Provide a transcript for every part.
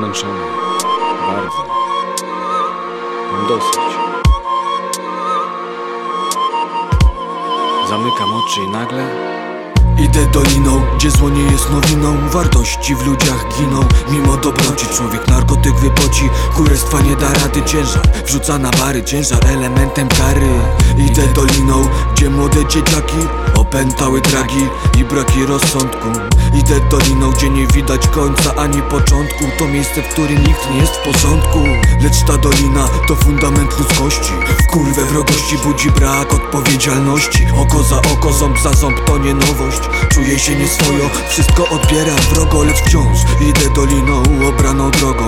zmęczony. Bardzo. Mam dosyć. Zamykam oczy i nagle Idę doliną, gdzie zło nie jest nowiną Wartości w ludziach giną Mimo dobroci człowiek narkotyk wypoci Kurestwa nie da rady Ciężar wrzuca na bary Ciężar elementem kary Idę doliną, gdzie młode dzieciaki Opętały dragi i braki rozsądku. Idę doliną, gdzie nie widać końca ani początku To miejsce, w którym nikt nie jest w porządku. Lecz ta dolina to fundament ludzkości. W kurwę wrogości budzi brak odpowiedzialności. Oko za oko, ząb za ząb to nie nowość. Czuję się nieswojo, wszystko odbieram wrogo Lecz wciąż idę doliną obraną drogą.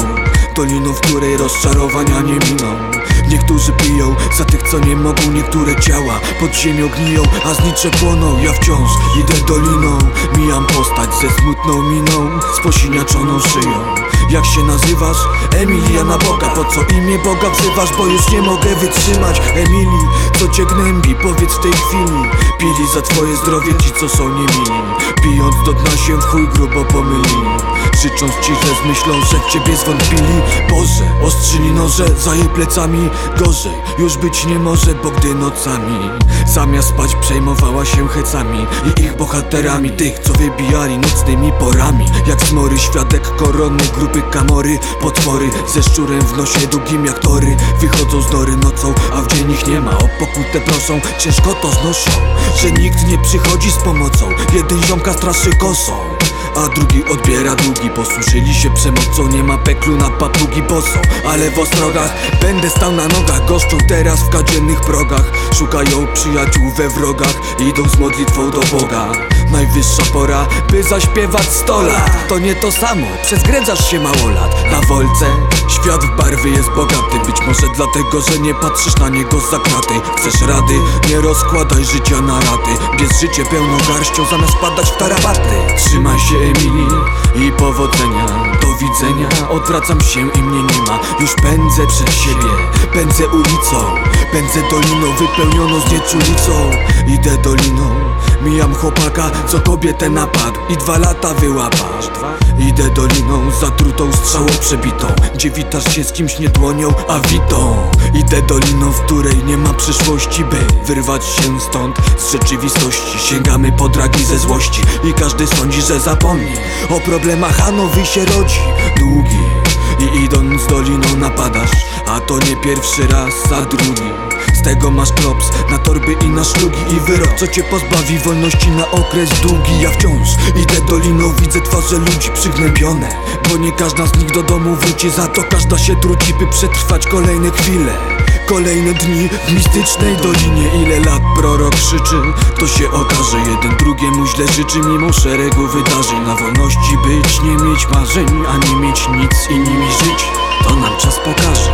Doliną, w której rozczarowania nie miną Niektórzy piją za tych, co nie mogą Niektóre ciała pod ziemią gniją A znicze płoną, ja wciąż idę doliną Mijam postać ze smutną miną Z posiniaczoną szyją. Jak się nazywasz? Emiliana Boga Po co imię Boga wzywasz? Bo już nie mogę wytrzymać. Emilii, co cię gnębi? Powiedz w tej chwili. Pili za twoje zdrowie ci, co są niemili. Pijąc do dna się w chuj grubo pomylili Krzycząc ciche z myślą, że w ciebie zwątpili. Boże, ostrzyli noże za jej plecami Gorzej już być nie może, bo gdy nocami Zamiast spać przejmowała się hecami I ich bohaterami Tych, co wybijali nocnymi porami. Jak smory, świadek korony Grupy kamory, potwory Ze szczurem w nosie długim jak tory. Wychodzą z nory nocą, a w dzień ich nie ma. O pokutę proszą, ciężko to znoszą Że nikt nie przychodzi z pomocą. Jeden ziomka straszy kosą a drugi odbiera długi Posłużyli się przemocą, nie ma peklu na papugi boso Ale w ostrogach. Będę stał na nogach Goszczą teraz w kadziennych progach. Szukają przyjaciół we wrogach Idą z modlitwą do Boga. Najwyższa pora, by zaśpiewać sto lat. To nie to samo, przezgrędzasz się mało lat. Na wolce świat w barwy jest bogaty Być może dlatego, że nie patrzysz na niego za kraty Chcesz rady, nie rozkładaj życia na raty. Bierz życie pełną garścią zamiast padać w tarapaty Trzymaj się Emilii i powodzenia Do widzenia, odwracam się i mnie nie ma. Już pędzę przed siebie, pędzę ulicą. Pędzę doliną wypełnioną znieczulicą Idę doliną, mijam chłopaka co kobietę napadł I dwa lata wyłapał. Idę doliną zatrutą strzałą przebitą. Gdzie witasz się z kimś nie dłonią, a witą. Idę doliną, w której nie ma przyszłości By wyrwać się stąd. Z rzeczywistości Sięgamy po dragi ze złości I każdy sądzi, że zapomni. O problemach, a nowy się rodzi. Długi i idąc doliną napadasz A to nie pierwszy raz, a drugi. Z tego masz klops na torby i na szlugi I wyrok, co cię pozbawi wolności na okres długi. Ja wciąż idę doliną, widzę twarze ludzi przygnębione Bo nie każda z nich do domu wróci Za to każda się truci, by przetrwać kolejne chwile Kolejne dni w mistycznej dolinie Ile lat prorok krzyczy, to się okaże Jeden drugiemu źle życzy mimo szeregu wydarzeń Na wolności być, nie mieć marzeń A nie mieć nic i nimi żyć To nam czas pokaże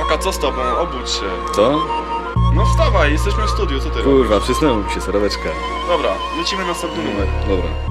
Aka, co z tobą? Obudź się. Co? No wstawaj, jesteśmy w studiu, co ty robisz? Kurwa, przysnęło mi się, serweczka Dobra, lecimy następny numer. Dobra